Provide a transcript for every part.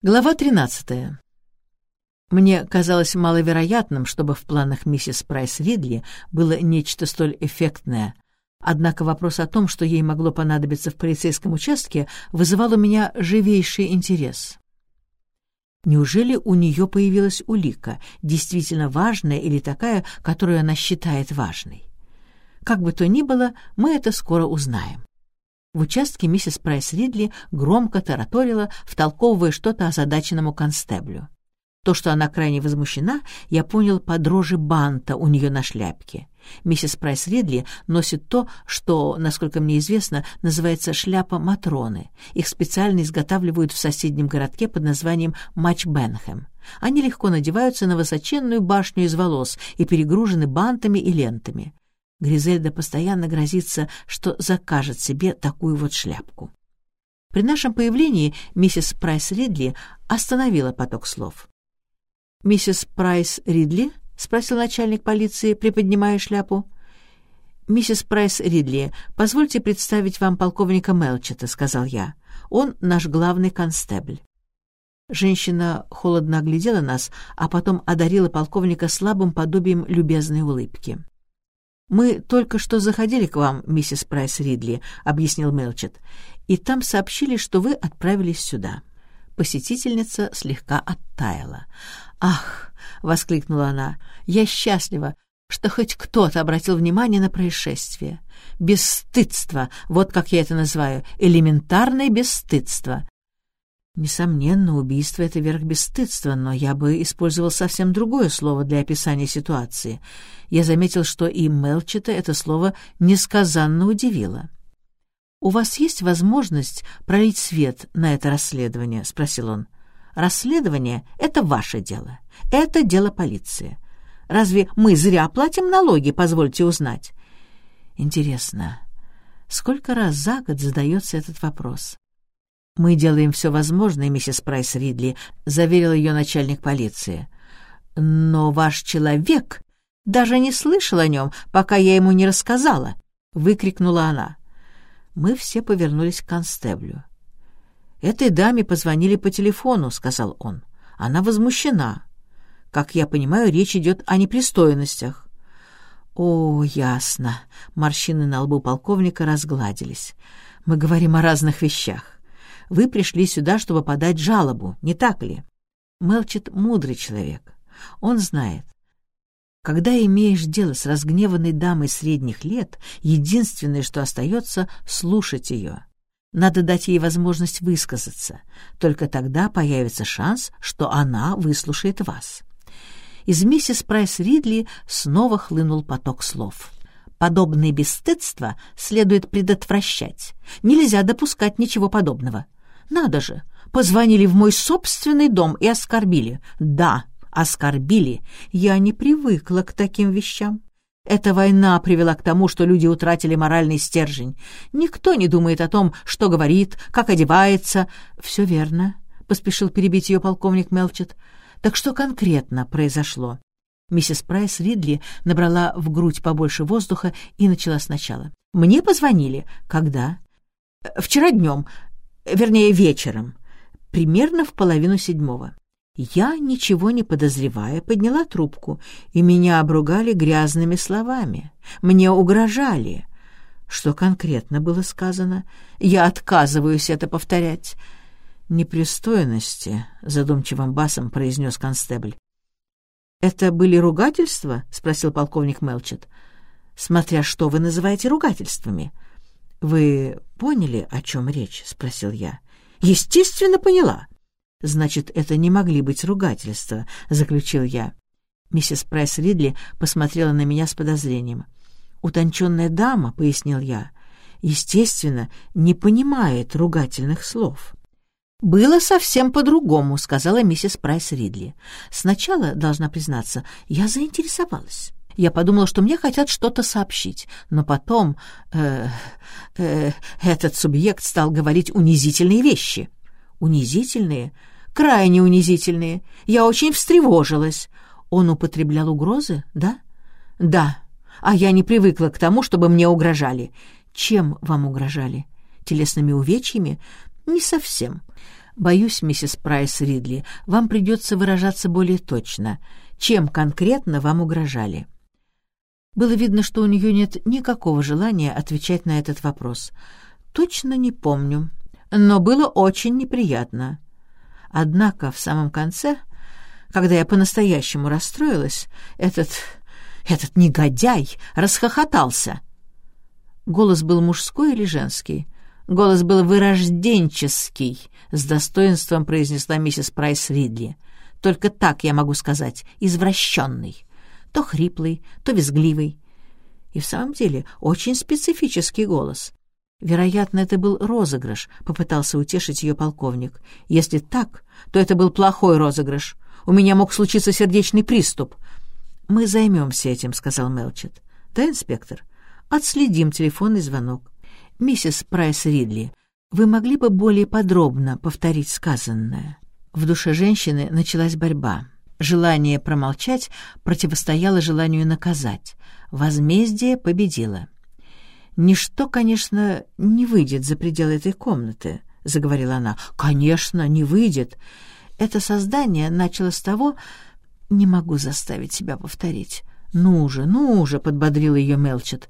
Глава 13. Мне казалось маловероятным, чтобы в планах миссис Прайс Ридли было нечто столь эффектное. Однако вопрос о том, что ей могло понадобиться в полицейском участке, вызывал у меня живейший интерес. Неужели у нее появилась улика, действительно важная или такая, которую она считает важной? Как бы то ни было, мы это скоро узнаем. В участке миссис Прайс Ридли громко тараторила, втолковывая что-то озадаченному констеблю. То, что она крайне возмущена, я понял по дрожи банта у нее на шляпке. Миссис Прайс Ридли носит то, что, насколько мне известно, называется шляпа Матроны. Их специально изготавливают в соседнем городке под названием Мач Бенхэм. Они легко надеваются на высоченную башню из волос и перегружены бантами и лентами. Гризельда постоянно грозится, что закажет себе такую вот шляпку. При нашем появлении миссис Прайс Ридли остановила поток слов. «Миссис Прайс Ридли?» — спросил начальник полиции, приподнимая шляпу. «Миссис Прайс Ридли, позвольте представить вам полковника Мелчета», — сказал я. «Он наш главный констебль». Женщина холодно оглядела нас, а потом одарила полковника слабым подобием любезной улыбки. «Мы только что заходили к вам, миссис Прайс Ридли», — объяснил Мелчет, «и там сообщили, что вы отправились сюда». Посетительница слегка оттаяла. «Ах!» — воскликнула она. «Я счастлива, что хоть кто-то обратил внимание на происшествие. Бесстыдство, вот как я это называю, элементарное бесстыдство. Несомненно, убийство — это верх бесстыдства, но я бы использовал совсем другое слово для описания ситуации. Я заметил, что и Мелчета это слово несказанно удивило. «У вас есть возможность пролить свет на это расследование?» — спросил он. «Расследование — это ваше дело. Это дело полиции. Разве мы зря платим налоги, позвольте узнать?» «Интересно, сколько раз за год задается этот вопрос?» «Мы делаем все возможное, миссис Прайс Ридли», — заверил ее начальник полиции. «Но ваш человек даже не слышал о нем, пока я ему не рассказала», — выкрикнула она. Мы все повернулись к констеблю. «Этой даме позвонили по телефону», — сказал он. «Она возмущена. Как я понимаю, речь идет о непристойностях». «О, ясно». Морщины на лбу полковника разгладились. «Мы говорим о разных вещах. Вы пришли сюда, чтобы подать жалобу, не так ли? Мелчит мудрый человек. Он знает. Когда имеешь дело с разгневанной дамой средних лет, единственное, что остается, — слушать ее. Надо дать ей возможность высказаться. Только тогда появится шанс, что она выслушает вас. Из миссис Прайс Ридли снова хлынул поток слов. Подобные бесстыдства следует предотвращать. Нельзя допускать ничего подобного. Надо же, позвонили в мой собственный дом и оскорбили. Да, оскорбили. Я не привыкла к таким вещам. Эта война привела к тому, что люди утратили моральный стержень. Никто не думает о том, что говорит, как одевается. Все верно, — поспешил перебить ее полковник Мелчет. Так что конкретно произошло? Миссис Прайс Ридли набрала в грудь побольше воздуха и начала сначала. «Мне позвонили. Когда?» «Вчера днем вернее, вечером, примерно в половину седьмого. Я, ничего не подозревая, подняла трубку, и меня обругали грязными словами. Мне угрожали. Что конкретно было сказано? Я отказываюсь это повторять. «Непристойности», — задумчивым басом произнес констебль. «Это были ругательства?» — спросил полковник Мелчет. «Смотря что вы называете ругательствами». «Вы поняли, о чем речь?» — спросил я. «Естественно, поняла». «Значит, это не могли быть ругательства», — заключил я. Миссис Прайс Ридли посмотрела на меня с подозрением. «Утонченная дама», — пояснил я, — «естественно, не понимает ругательных слов». «Было совсем по-другому», — сказала миссис Прайс Ридли. «Сначала, должна признаться, я заинтересовалась. Я подумала, что мне хотят что-то сообщить, но потом э, э, этот субъект стал говорить унизительные вещи. Унизительные? Крайне унизительные. Я очень встревожилась. Он употреблял угрозы, да? Да. А я не привыкла к тому, чтобы мне угрожали. Чем вам угрожали? Телесными увечьями? Не совсем. «Боюсь, миссис Прайс Ридли, вам придется выражаться более точно. Чем конкретно вам угрожали?» Было видно, что у нее нет никакого желания отвечать на этот вопрос. «Точно не помню, но было очень неприятно». Однако в самом конце, когда я по-настоящему расстроилась, этот... этот негодяй расхохотался. Голос был мужской или женский? Голос был вырожденческий, с достоинством произнесла миссис Прайс Ридли. Только так я могу сказать, извращенный. То хриплый, то визгливый. И в самом деле очень специфический голос. Вероятно, это был розыгрыш, попытался утешить ее полковник. Если так, то это был плохой розыгрыш. У меня мог случиться сердечный приступ. Мы займемся этим, сказал Мелчет. Да, инспектор? Отследим телефонный звонок. Миссис Прайс Ридли, вы могли бы более подробно повторить сказанное? В душе женщины началась борьба. Желание промолчать противостояло желанию наказать. Возмездие победило. «Ничто, конечно, не выйдет за пределы этой комнаты», — заговорила она. «Конечно, не выйдет. Это создание начало с того... Не могу заставить себя повторить. «Ну же, ну же», — подбодрил ее Мелчет.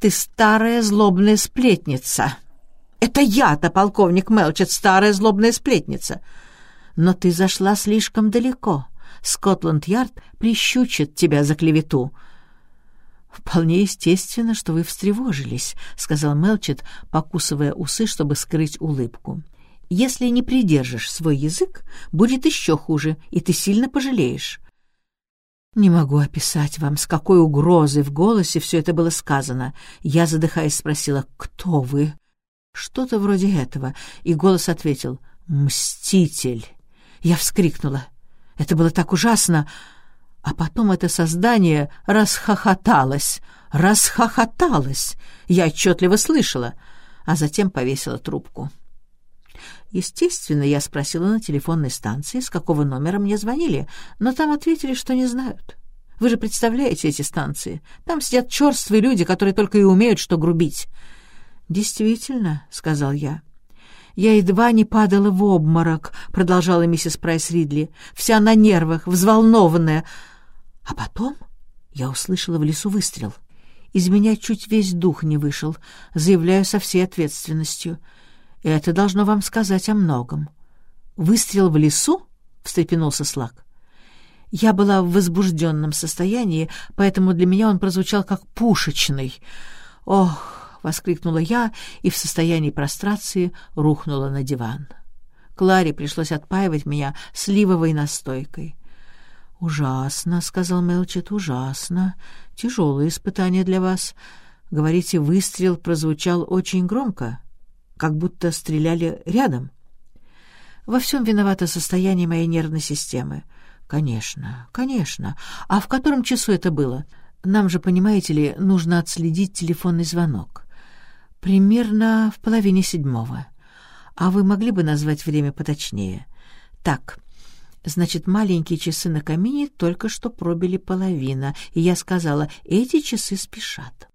«Ты старая злобная сплетница!» «Это я-то, полковник Мелчет, старая злобная сплетница!» «Но ты зашла слишком далеко. Скотланд-Ярд прищучит тебя за клевету. «Вполне естественно, что вы встревожились», — сказал Мелчет, покусывая усы, чтобы скрыть улыбку. «Если не придержишь свой язык, будет еще хуже, и ты сильно пожалеешь». Не могу описать вам, с какой угрозой в голосе все это было сказано. Я, задыхаясь, спросила «Кто вы?» Что-то вроде этого, и голос ответил «Мститель». Я вскрикнула. Это было так ужасно, а потом это создание расхохоталось, расхохоталось. Я отчетливо слышала, а затем повесила трубку. Естественно, я спросила на телефонной станции, с какого номера мне звонили, но там ответили, что не знают. Вы же представляете эти станции? Там сидят черствые люди, которые только и умеют что грубить. «Действительно», — сказал я. «Я едва не падала в обморок», — продолжала миссис Прайс Ридли, «вся на нервах, взволнованная». А потом я услышала в лесу выстрел. Из меня чуть весь дух не вышел, заявляю со всей ответственностью. И это должно вам сказать о многом. «Выстрел в лесу?» — встрепенулся Слак. Я была в возбужденном состоянии, поэтому для меня он прозвучал как пушечный. «Ох!» — воскликнула я и в состоянии прострации рухнула на диван. Кларе пришлось отпаивать меня сливовой настойкой. «Ужасно», — сказал Мелчет, — «ужасно. Тяжелое испытание для вас. Говорите, выстрел прозвучал очень громко, как будто стреляли рядом». «Во всем виновато состояние моей нервной системы». «Конечно, конечно. А в котором часу это было? Нам же, понимаете ли, нужно отследить телефонный звонок». «Примерно в половине седьмого. А вы могли бы назвать время поточнее?» «Так, Значит, маленькие часы на камине только что пробили половина, и я сказала, эти часы спешат.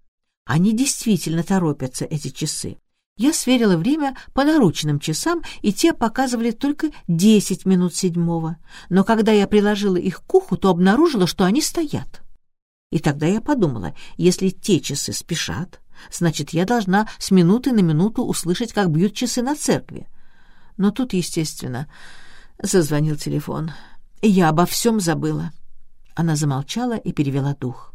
Они действительно торопятся, эти часы. Я сверила время по наручным часам, и те показывали только десять минут седьмого. Но когда я приложила их к уху, то обнаружила, что они стоят. И тогда я подумала, если те часы спешат, значит, я должна с минуты на минуту услышать, как бьют часы на церкви. Но тут, естественно, Зазвонил телефон. Я обо всем забыла. Она замолчала и перевела дух.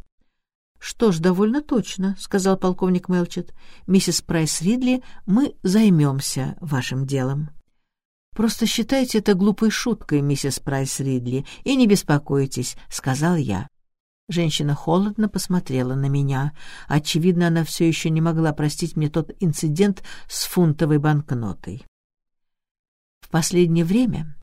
«Что ж, довольно точно», — сказал полковник Мелчет. «Миссис Прайс Ридли, мы займемся вашим делом». «Просто считайте это глупой шуткой, миссис Прайс Ридли, и не беспокойтесь», — сказал я. Женщина холодно посмотрела на меня. Очевидно, она все еще не могла простить мне тот инцидент с фунтовой банкнотой. В последнее время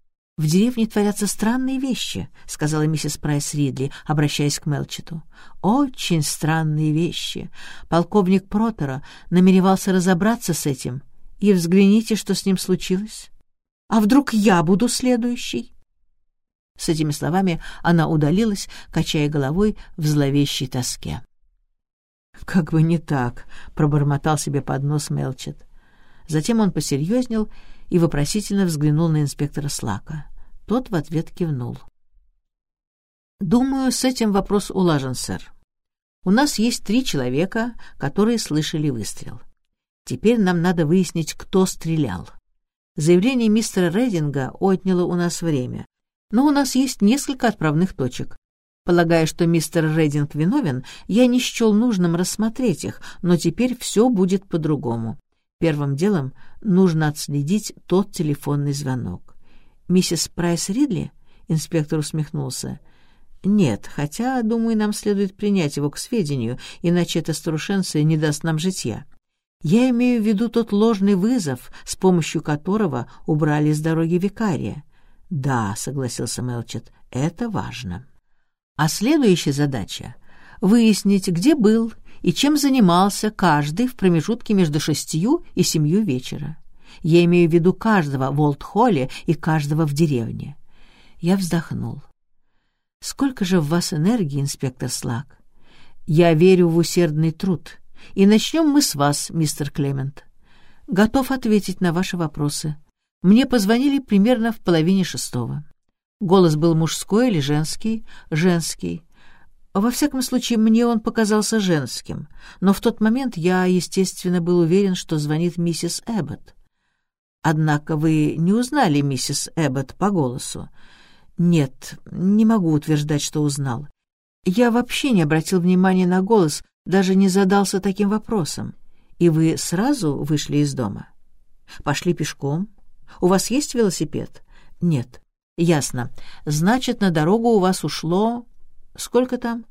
«В деревне творятся странные вещи», — сказала миссис Прайс Ридли, обращаясь к Мелчету. «Очень странные вещи. Полковник Протера намеревался разобраться с этим. И взгляните, что с ним случилось. А вдруг я буду следующий?» С этими словами она удалилась, качая головой в зловещей тоске. «Как бы не так», — пробормотал себе под нос Мелчет. Затем он посерьезнел и вопросительно взглянул на инспектора Слака. Тот в ответ кивнул. «Думаю, с этим вопрос улажен, сэр. У нас есть три человека, которые слышали выстрел. Теперь нам надо выяснить, кто стрелял. Заявление мистера Рейдинга отняло у нас время, но у нас есть несколько отправных точек. Полагая, что мистер Рейдинг виновен, я не счел нужным рассмотреть их, но теперь все будет по-другому. Первым делом нужно отследить тот телефонный звонок. «Миссис Прайс Ридли?» — инспектор усмехнулся. «Нет, хотя, думаю, нам следует принять его к сведению, иначе эта старушенция не даст нам житья. Я имею в виду тот ложный вызов, с помощью которого убрали с дороги викария». «Да», — согласился Мелчет, — «это важно». А следующая задача — выяснить, где был и чем занимался каждый в промежутке между шестью и семью вечера. Я имею в виду каждого в Олд-Холле и каждого в деревне. Я вздохнул. Сколько же в вас энергии, инспектор Слак? Я верю в усердный труд. И начнем мы с вас, мистер Клемент. Готов ответить на ваши вопросы. Мне позвонили примерно в половине шестого. Голос был мужской или женский? Женский. Во всяком случае, мне он показался женским, но в тот момент я, естественно, был уверен, что звонит миссис Эббот. Однако вы не узнали миссис Эббот по голосу. Нет, не могу утверждать, что узнал. Я вообще не обратил внимания на голос, даже не задался таким вопросом. И вы сразу вышли из дома? Пошли пешком? У вас есть велосипед? Нет. Ясно. Значит, на дорогу у вас ушло... Сколько там?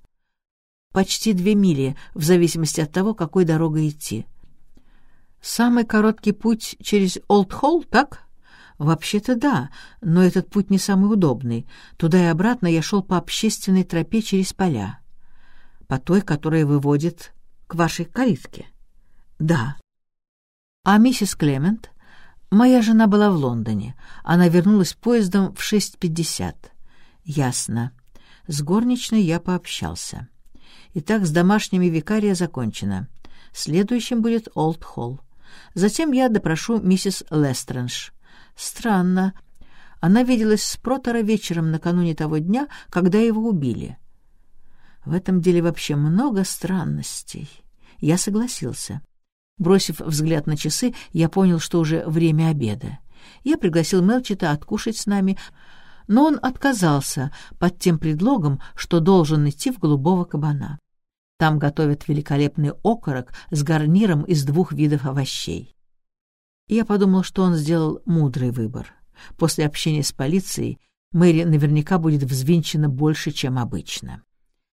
Почти две мили, в зависимости от того, какой дорогой идти. Самый короткий путь через Олд-Холл, так? «Вообще-то да, но этот путь не самый удобный. Туда и обратно я шел по общественной тропе через поля. По той, которая выводит к вашей калитке». «Да». «А миссис Клемент?» «Моя жена была в Лондоне. Она вернулась поездом в 6.50». «Ясно. С горничной я пообщался. Итак, с домашними викария закончено. Следующим будет Олд-Холл. Затем я допрошу миссис Лестрендж». Странно. Она виделась с Протора вечером накануне того дня, когда его убили. В этом деле вообще много странностей. Я согласился. Бросив взгляд на часы, я понял, что уже время обеда. Я пригласил Мелчита откушать с нами, но он отказался под тем предлогом, что должен идти в голубого кабана. Там готовят великолепный окорок с гарниром из двух видов овощей. Я подумал, что он сделал мудрый выбор. После общения с полицией Мэри наверняка будет взвинчена больше, чем обычно.